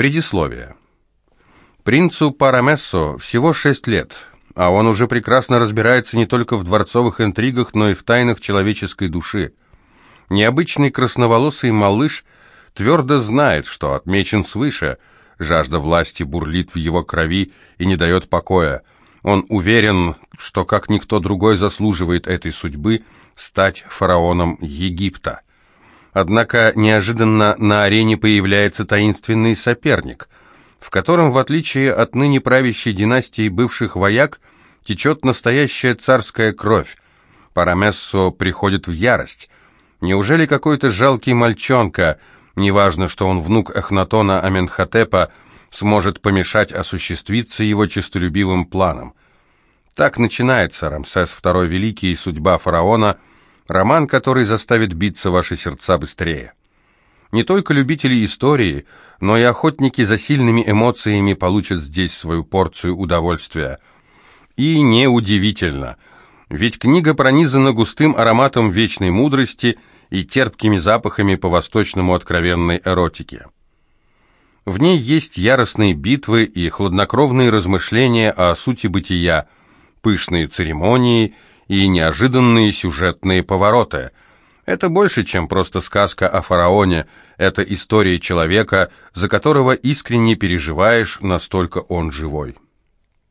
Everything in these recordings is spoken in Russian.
Предисловие. Принцу Парамессо всего шесть лет, а он уже прекрасно разбирается не только в дворцовых интригах, но и в тайнах человеческой души. Необычный красноволосый малыш твердо знает, что отмечен свыше, жажда власти бурлит в его крови и не дает покоя. Он уверен, что как никто другой заслуживает этой судьбы стать фараоном Египта. Однако неожиданно на арене появляется таинственный соперник, в котором, в отличие от ныне правящей династии бывших вояк, течет настоящая царская кровь. Парамессо приходит в ярость. Неужели какой-то жалкий мальчонка, неважно, что он внук Эхнатона Аменхотепа, сможет помешать осуществиться его честолюбивым планам? Так начинается Рамсес II Великий и судьба фараона – Роман, который заставит биться ваши сердца быстрее. Не только любители истории, но и охотники за сильными эмоциями получат здесь свою порцию удовольствия. И неудивительно, ведь книга пронизана густым ароматом вечной мудрости и терпкими запахами по-восточному откровенной эротики. В ней есть яростные битвы и хладнокровные размышления о сути бытия, пышные церемонии – и неожиданные сюжетные повороты. Это больше, чем просто сказка о фараоне, это история человека, за которого искренне переживаешь, настолько он живой.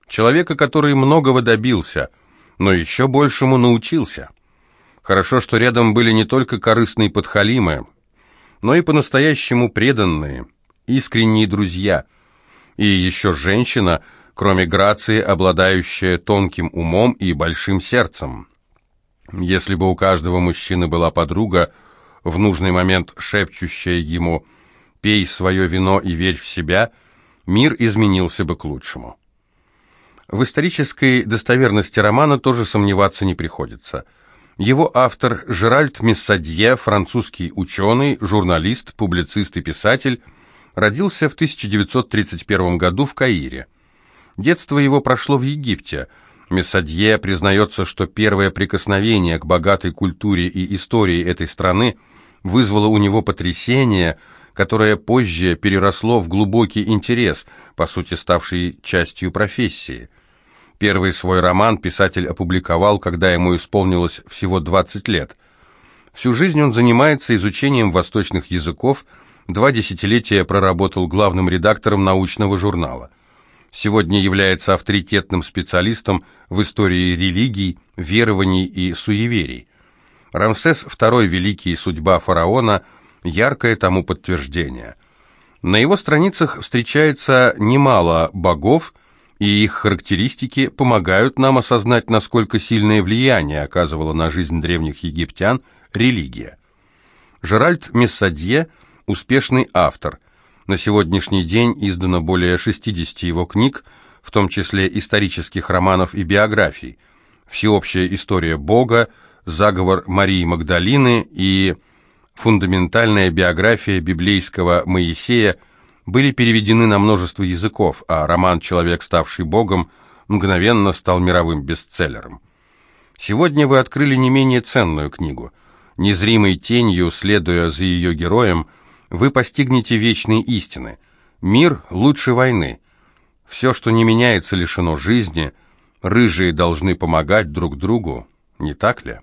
Человека, который многого добился, но еще большему научился. Хорошо, что рядом были не только корыстные подхалимы, но и по-настоящему преданные, искренние друзья. И еще женщина – кроме Грации, обладающая тонким умом и большим сердцем. Если бы у каждого мужчины была подруга, в нужный момент шепчущая ему «пей свое вино и верь в себя», мир изменился бы к лучшему. В исторической достоверности романа тоже сомневаться не приходится. Его автор Жеральд Мессадье, французский ученый, журналист, публицист и писатель, родился в 1931 году в Каире. Детство его прошло в Египте. Месадье признается, что первое прикосновение к богатой культуре и истории этой страны вызвало у него потрясение, которое позже переросло в глубокий интерес, по сути ставший частью профессии. Первый свой роман писатель опубликовал, когда ему исполнилось всего 20 лет. Всю жизнь он занимается изучением восточных языков, два десятилетия проработал главным редактором научного журнала сегодня является авторитетным специалистом в истории религий, верований и суеверий. Рамсес II Великий судьба фараона – яркое тому подтверждение. На его страницах встречается немало богов, и их характеристики помогают нам осознать, насколько сильное влияние оказывала на жизнь древних египтян религия. Жеральд Мессадье – успешный автор – на сегодняшний день издано более 60 его книг, в том числе исторических романов и биографий. «Всеобщая история Бога», «Заговор Марии Магдалины» и «Фундаментальная биография библейского Моисея» были переведены на множество языков, а роман «Человек, ставший Богом» мгновенно стал мировым бестселлером. Сегодня вы открыли не менее ценную книгу. Незримой тенью, следуя за ее героем – вы постигнете вечные истины. Мир лучше войны. Все, что не меняется, лишено жизни. Рыжие должны помогать друг другу, не так ли?